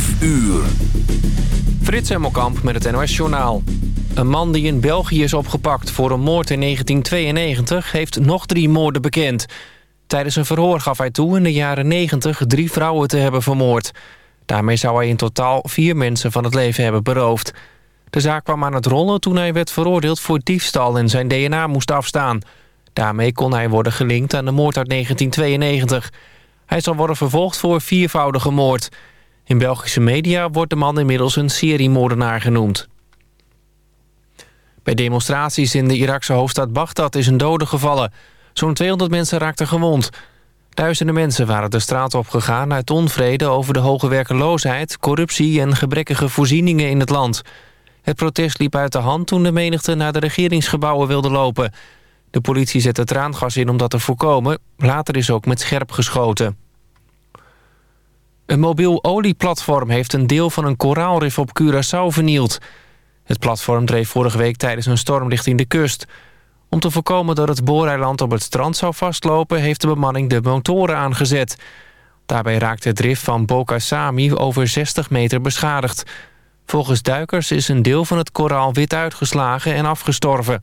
5 uur. Frits Hemmelkamp met het NOS Journaal. Een man die in België is opgepakt voor een moord in 1992... heeft nog drie moorden bekend. Tijdens een verhoor gaf hij toe in de jaren 90 drie vrouwen te hebben vermoord. Daarmee zou hij in totaal vier mensen van het leven hebben beroofd. De zaak kwam aan het rollen toen hij werd veroordeeld voor diefstal... en zijn DNA moest afstaan. Daarmee kon hij worden gelinkt aan de moord uit 1992... Hij zal worden vervolgd voor viervoudige moord. In Belgische media wordt de man inmiddels een seriemoordenaar genoemd. Bij demonstraties in de Irakse hoofdstad Bagdad is een dode gevallen. Zo'n 200 mensen raakten gewond. Duizenden mensen waren de straat op gegaan uit onvrede over de hoge werkeloosheid, corruptie en gebrekkige voorzieningen in het land. Het protest liep uit de hand toen de menigte naar de regeringsgebouwen wilde lopen. De politie zette traangas in om dat te voorkomen. Later is ook met scherp geschoten. Een mobiel olieplatform heeft een deel van een koraalrif op Curaçao vernield. Het platform dreef vorige week tijdens een storm richting de kust. Om te voorkomen dat het booreiland op het strand zou vastlopen... heeft de bemanning de motoren aangezet. Daarbij raakte het rif van Boca Sami over 60 meter beschadigd. Volgens duikers is een deel van het koraal wit uitgeslagen en afgestorven...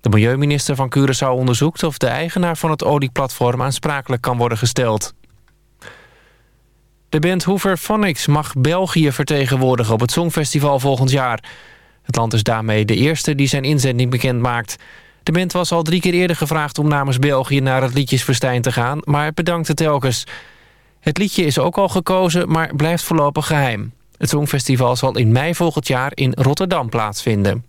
De milieuminister van Curaçao onderzoekt of de eigenaar van het olieplatform aansprakelijk kan worden gesteld. De band Hoover Phonics mag België vertegenwoordigen op het Songfestival volgend jaar. Het land is daarmee de eerste die zijn inzending bekend maakt. De band was al drie keer eerder gevraagd om namens België naar het liedjesfestijn te gaan, maar bedankte telkens. Het liedje is ook al gekozen, maar blijft voorlopig geheim. Het Songfestival zal in mei volgend jaar in Rotterdam plaatsvinden.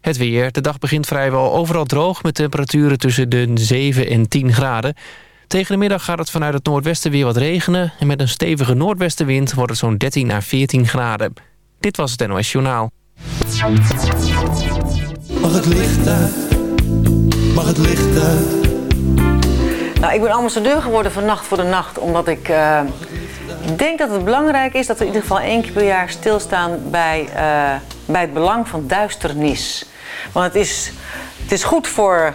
Het weer. De dag begint vrijwel overal droog... met temperaturen tussen de 7 en 10 graden. Tegen de middag gaat het vanuit het noordwesten weer wat regenen... en met een stevige noordwestenwind wordt het zo'n 13 à 14 graden. Dit was het NOS Journaal. Mag het licht uit? Mag het licht uit? Nou, ik ben ambassadeur geworden van Nacht voor de Nacht... omdat ik uh, denk dat het belangrijk is... dat we in ieder geval één keer per jaar stilstaan bij, uh, bij het belang van duisternis... Want het is, het is goed voor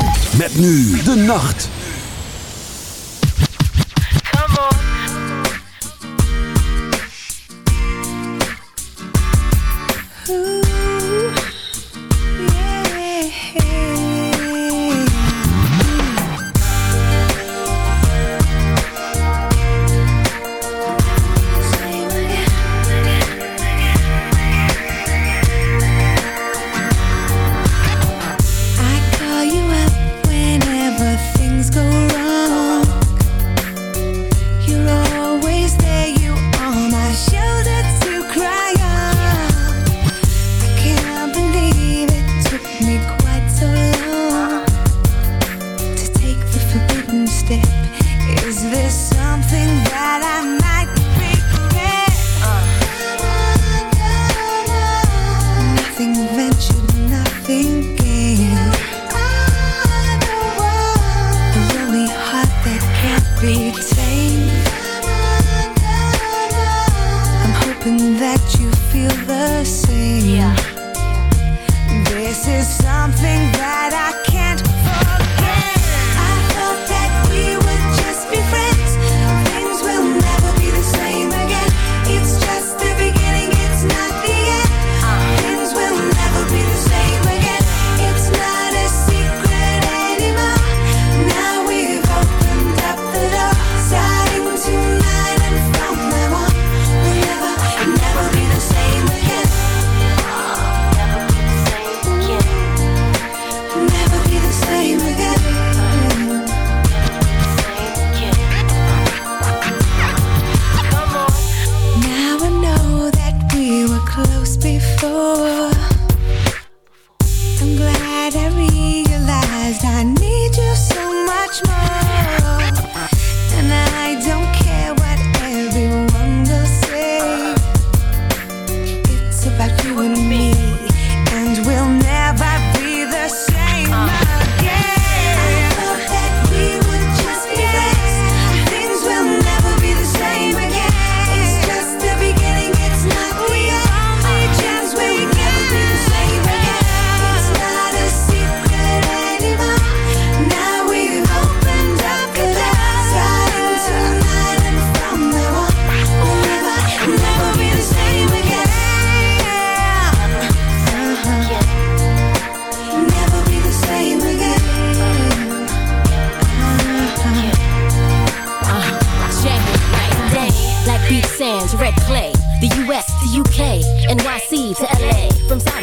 Met nu de nacht.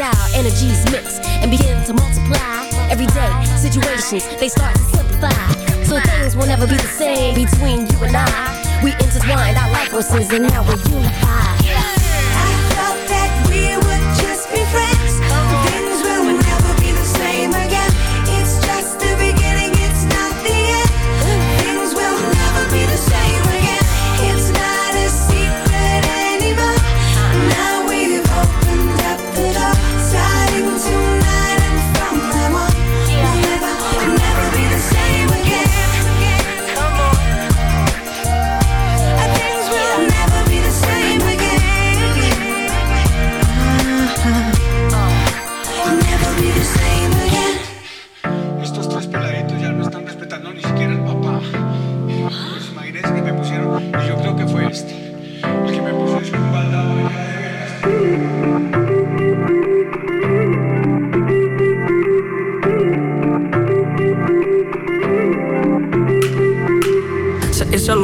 our energies mix and begin to multiply, everyday situations they start to simplify. So things will never be the same between you and I. We intertwined our life forces and now we're unified.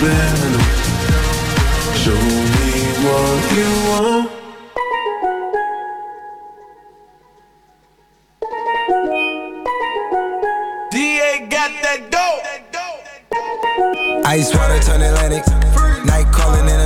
It. Show me what you want. DA got that dope. Ice water turn Atlantic.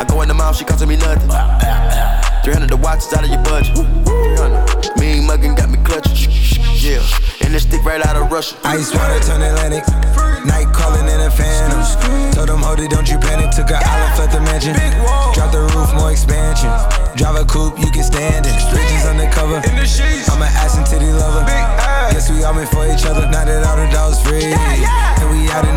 I go in the mouth, she costing me nothing. 300 the watch is out of your budget. 300. Mean muggin' got me clutching. Yeah, and this stick right out of Russia. Ice water turn Atlantic. Night calling in a phantom. Told them, hold it, don't you panic. Took an island, left the mansion. Drop the roof, more expansion. Drive a coupe, you can stand it. Bridges undercover. I'm an ass and titty lover. Guess we all meant for each other. Now that all the dogs free. And we out in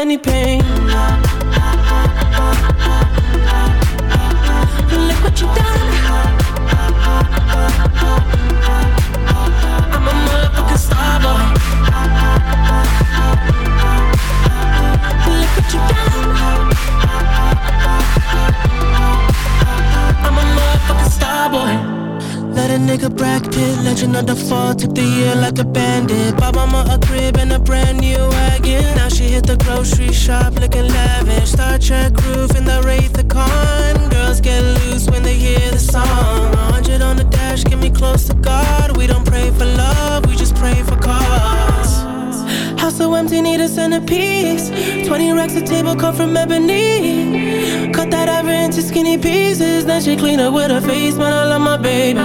any pain. Look what you done. I'm a motherfucking star boy. Look what you done. I'm a motherfucking star boy. Let a nigga bracket, legend of the fall, took the year like a bandit. Bought mama a crib and a brand new hit the grocery shop looking lavish. Star Trek roof in the Wraith of Con. Girls get loose when they hear the song. 100 on the dash, get me close to God. We don't pray for love, we just pray for cause. House so empty, need a centerpiece. 20 racks of table cut from ebony. Cut that ivory into skinny pieces. Then she clean up with her face, but I love my baby.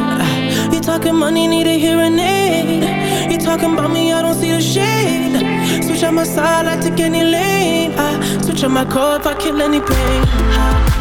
You talking money, need a hearing aid. You talking about me, I don't see the shade. Switch out my side, I take any lane I ah, switch out my core if I kill any pain. I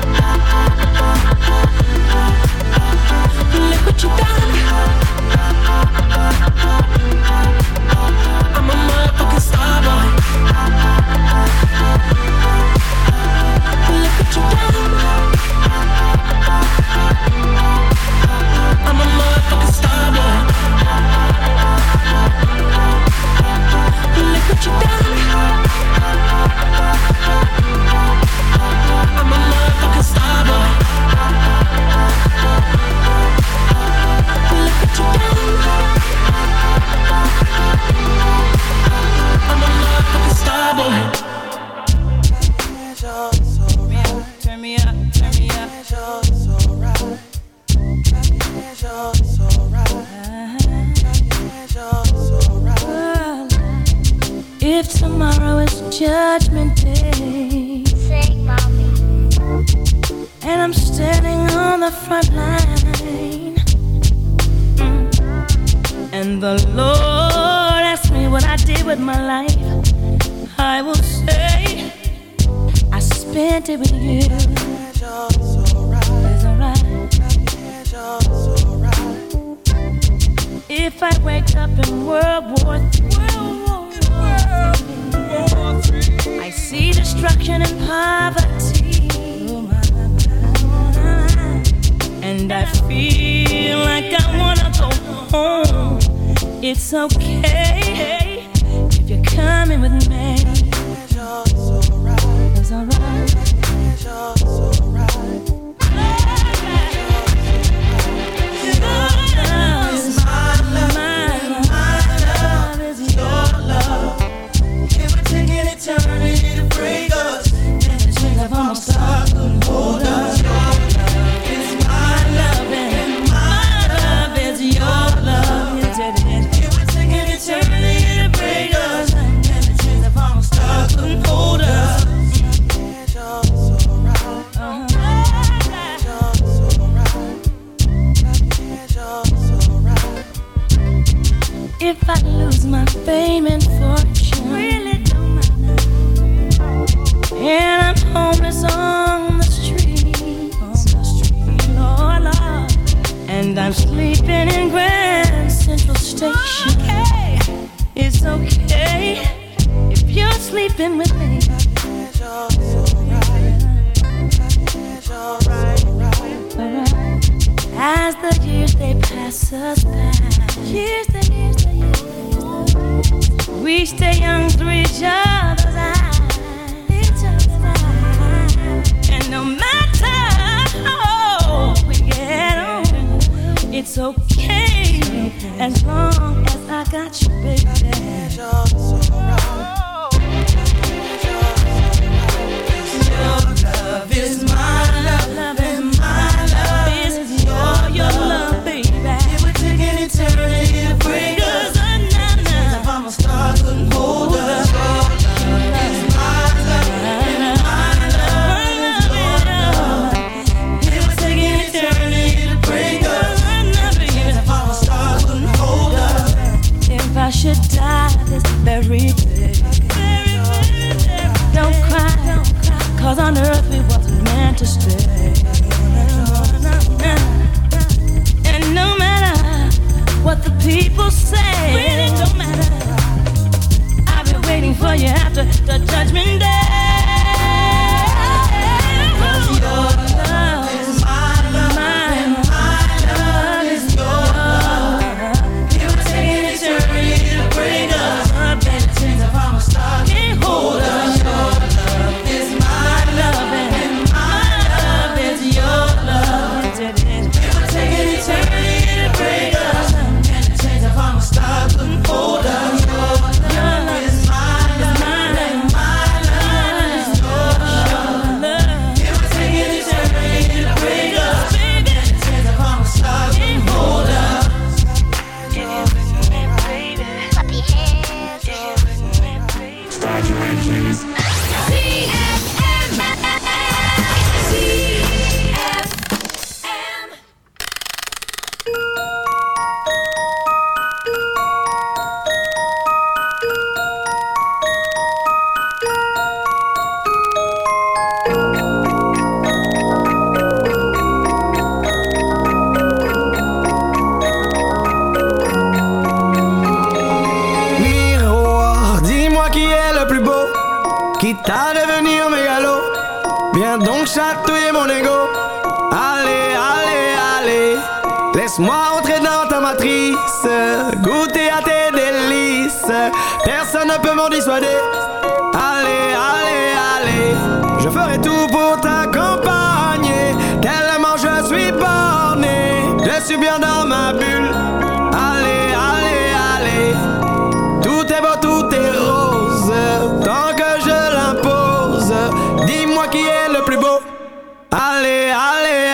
you have to, to judgment day. Allez, allez.